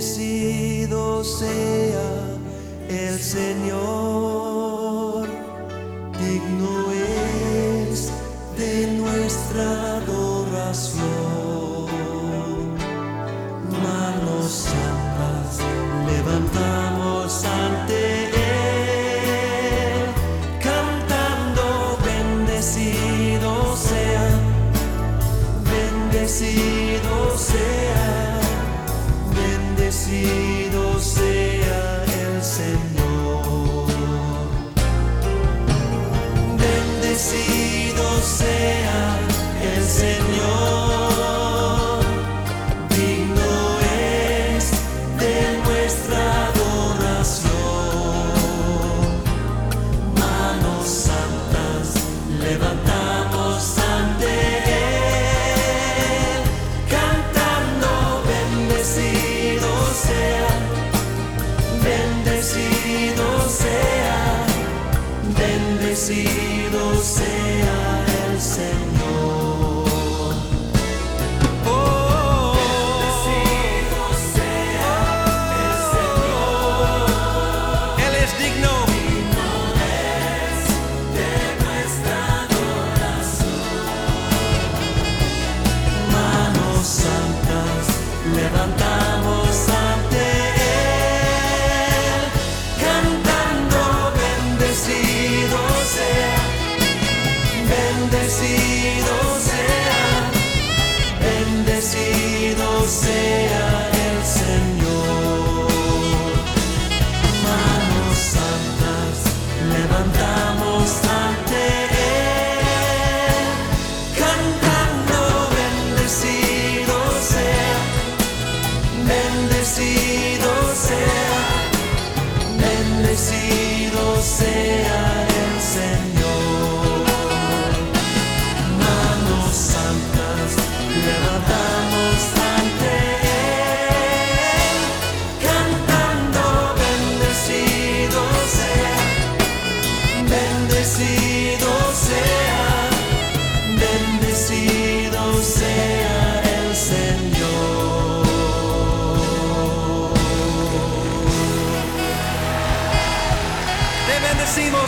Bendecido sea el Señor, Bendecido sea el Señor.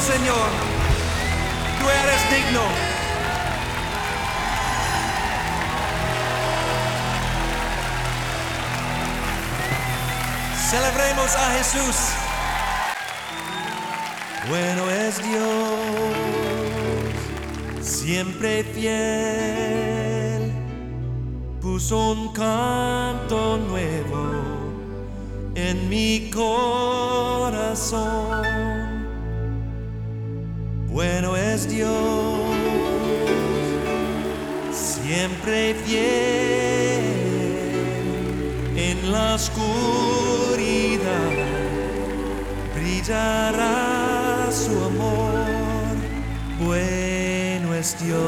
Señor. Tú eres digno. Celebremos a Jesús. Bueno es Dios, siempre fiel. Puso un canto nuevo en mi corazón. Bueno es Dios, siempre fiel en la oscuridad brillará su amor. Bueno es Dios,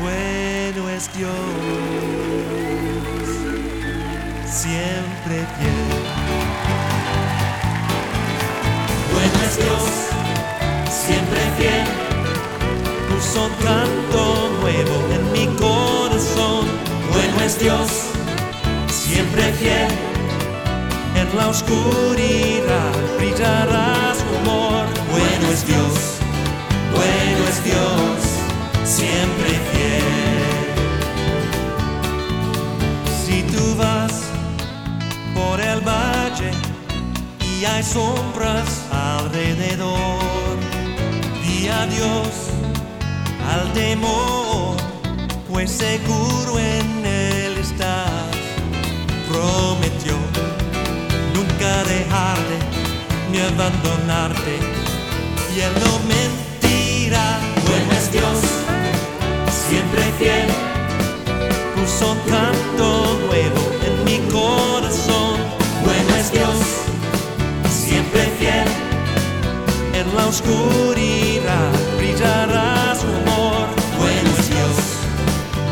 bueno es Dios, siempre fiel. Dios, siempre fiel. Puso canto nuevo en mi corazón. Bueno es Dios, siempre fiel. En la oscuridad brillará su amor. Bueno es Dios, bueno es Dios, siempre fiel. Si tú vas por el valle y hay sombras alrededor, di adiós al temor, pues seguro en él estás. Prometió nunca dejarte ni abandonarte, y él no mentirá. Bueno es Dios, siempre fiel, puso un en la oscuridad brillará su amor. Bueno es Dios,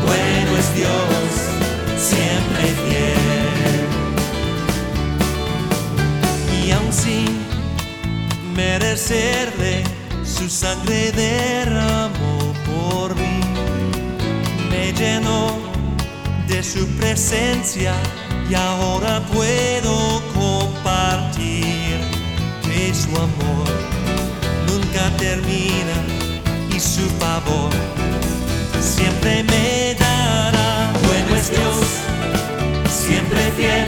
bueno es Dios, siempre fiel. Y aun sin merecerle, su sangre derramó por mí. Me llenó de su presencia y ahora puedo compartir que su amor y su favor siempre me dará. Bueno es Dios, siempre fiel,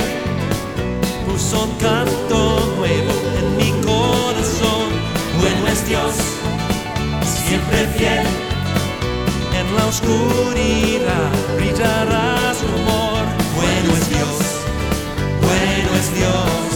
puso un canto nuevo en mi corazón. Bueno es Dios, siempre fiel, en la oscuridad brillará su amor. Bueno es Dios, bueno es Dios.